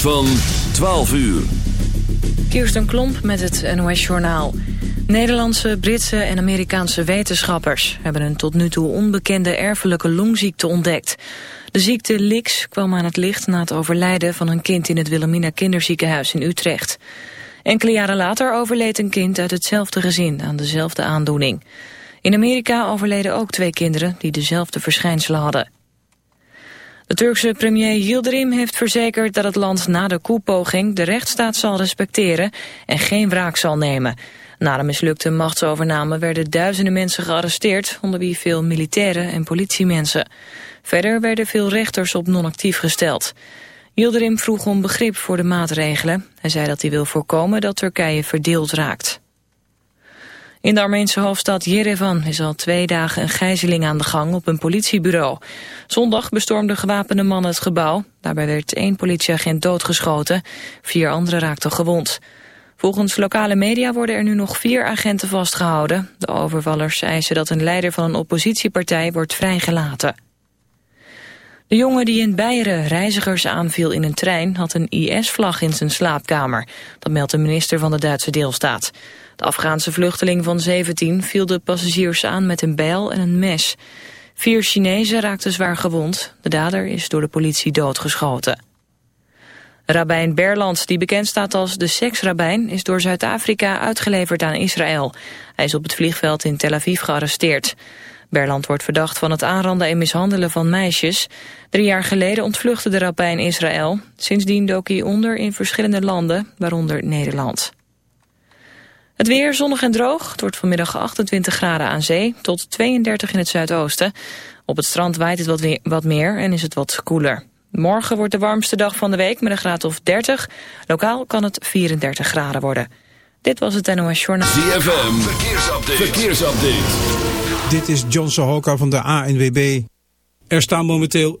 Van 12 uur. Kirsten Klomp met het NOS-journaal. Nederlandse, Britse en Amerikaanse wetenschappers... hebben een tot nu toe onbekende erfelijke longziekte ontdekt. De ziekte LIX kwam aan het licht na het overlijden van een kind... in het Wilhelmina Kinderziekenhuis in Utrecht. Enkele jaren later overleed een kind uit hetzelfde gezin... aan dezelfde aandoening. In Amerika overleden ook twee kinderen die dezelfde verschijnselen hadden. De Turkse premier Yildirim heeft verzekerd dat het land na de koepoging de rechtsstaat zal respecteren en geen wraak zal nemen. Na de mislukte machtsovername werden duizenden mensen gearresteerd, onder wie veel militairen en politiemensen. Verder werden veel rechters op non-actief gesteld. Yildirim vroeg om begrip voor de maatregelen. Hij zei dat hij wil voorkomen dat Turkije verdeeld raakt. In de Armeense hoofdstad Yerevan is al twee dagen een gijzeling aan de gang op een politiebureau. Zondag bestormde gewapende mannen het gebouw. Daarbij werd één politieagent doodgeschoten. Vier anderen raakten gewond. Volgens lokale media worden er nu nog vier agenten vastgehouden. De overvallers eisen dat een leider van een oppositiepartij wordt vrijgelaten. De jongen die in Beieren reizigers aanviel in een trein... had een IS-vlag in zijn slaapkamer. Dat meldt de minister van de Duitse deelstaat. De Afghaanse vluchteling van 17 viel de passagiers aan met een bijl en een mes. Vier Chinezen raakten zwaar gewond. De dader is door de politie doodgeschoten. Rabijn Berland, die bekend staat als de seksrabijn... is door Zuid-Afrika uitgeleverd aan Israël. Hij is op het vliegveld in Tel Aviv gearresteerd. Berland wordt verdacht van het aanranden en mishandelen van meisjes. Drie jaar geleden ontvluchtte de rabbijn Israël. Sindsdien dook hij onder in verschillende landen, waaronder Nederland. Het weer zonnig en droog. Het wordt vanmiddag 28 graden aan zee tot 32 in het zuidoosten. Op het strand waait het wat, weer, wat meer en is het wat koeler. Morgen wordt de warmste dag van de week met een graad of 30. Lokaal kan het 34 graden worden. Dit was het NOS Journaal. ZFM, verkeersupdate. verkeersupdate. Dit is John Sohoka van de ANWB. Er staan momenteel...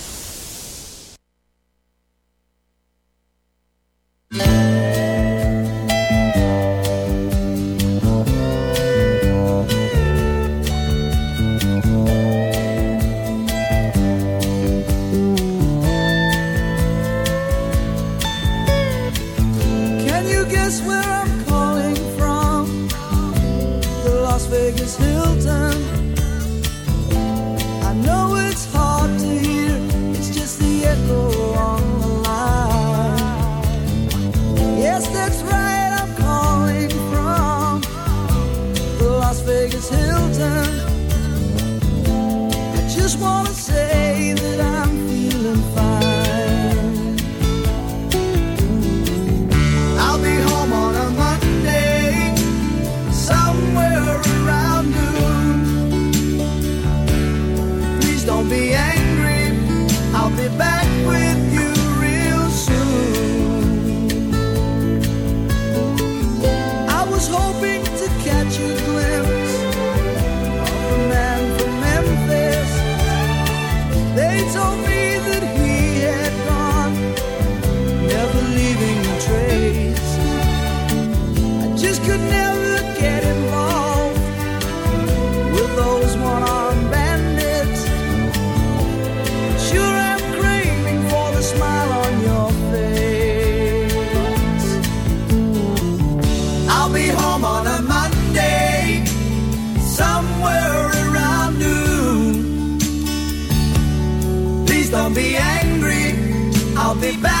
Don't be angry. I'll be back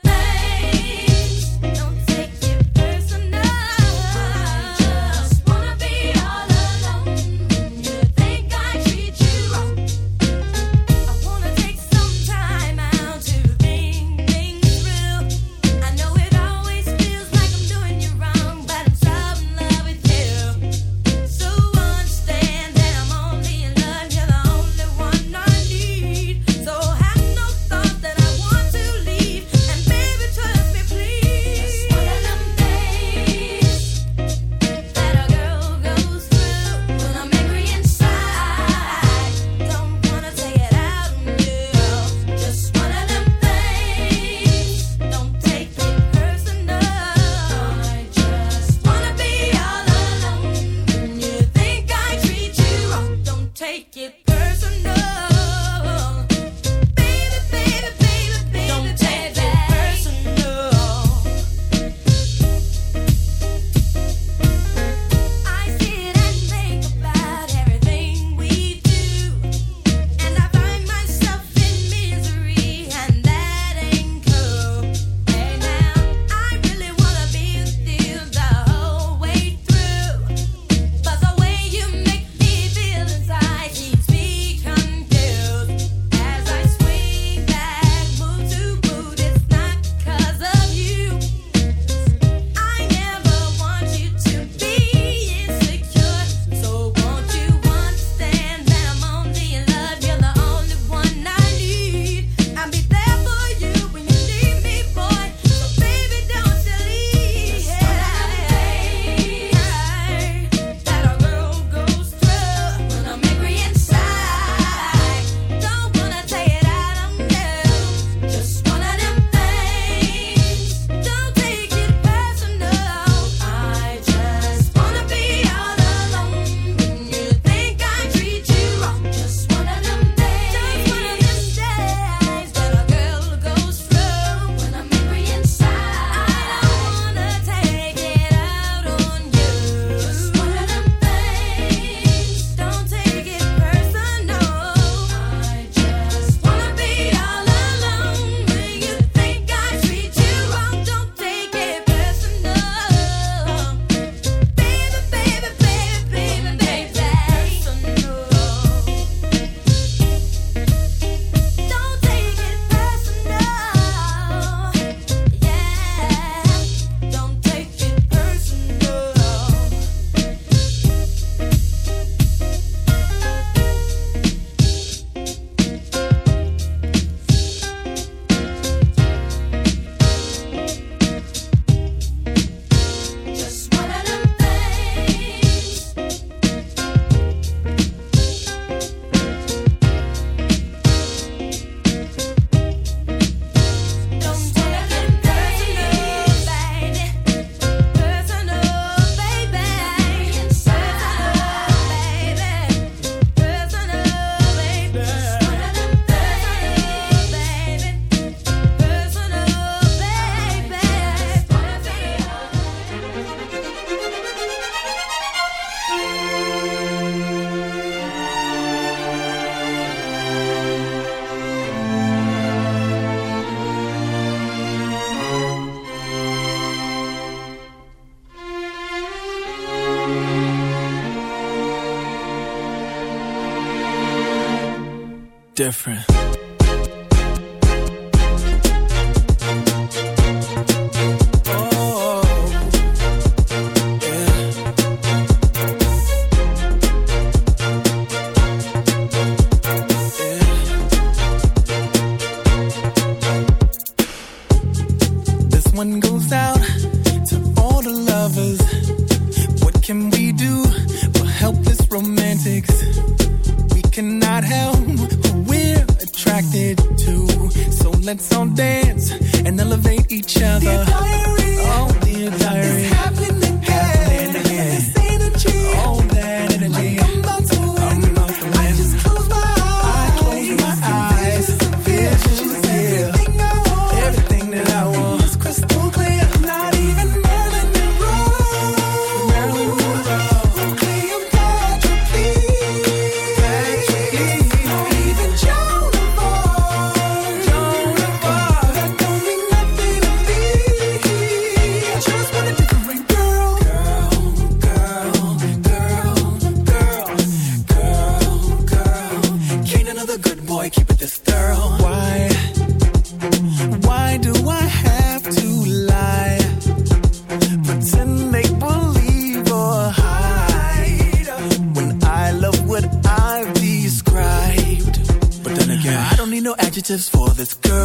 different.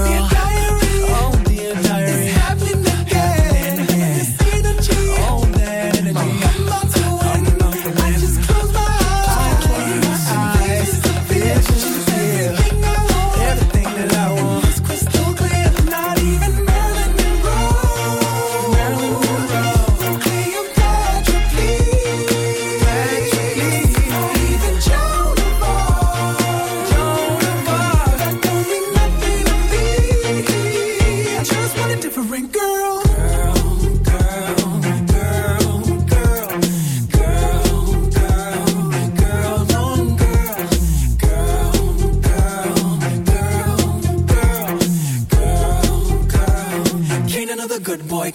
Girl.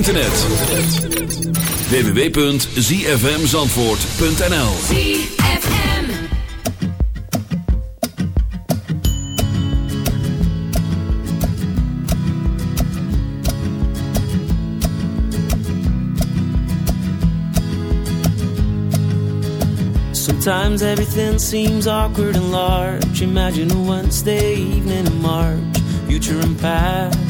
internet. www.zfmzandvoort.nl Sometimes everything seems awkward and large. Imagine a Wednesday evening in March. Future and past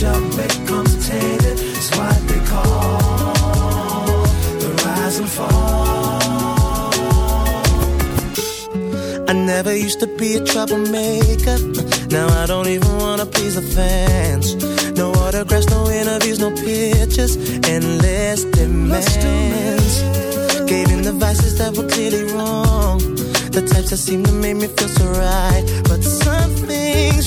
your becomes tainted, it's what they call the rise and fall. I never used to be a troublemaker. Now I don't even wanna please the fans. No autographs, no interviews, no pictures, endless demands. Gave in the vices that were clearly wrong. The types that seem to make me feel so right. But some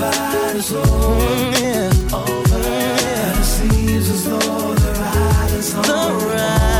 Fight is over, Mm, yeah. over, and it seems as though the ride is on. The writing's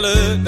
dollar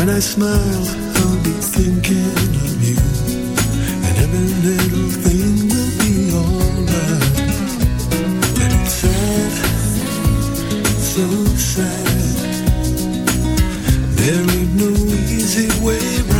When I smile, I'll be thinking of you, and every little thing will be alright. And it's sad, so sad. There ain't no easy way round.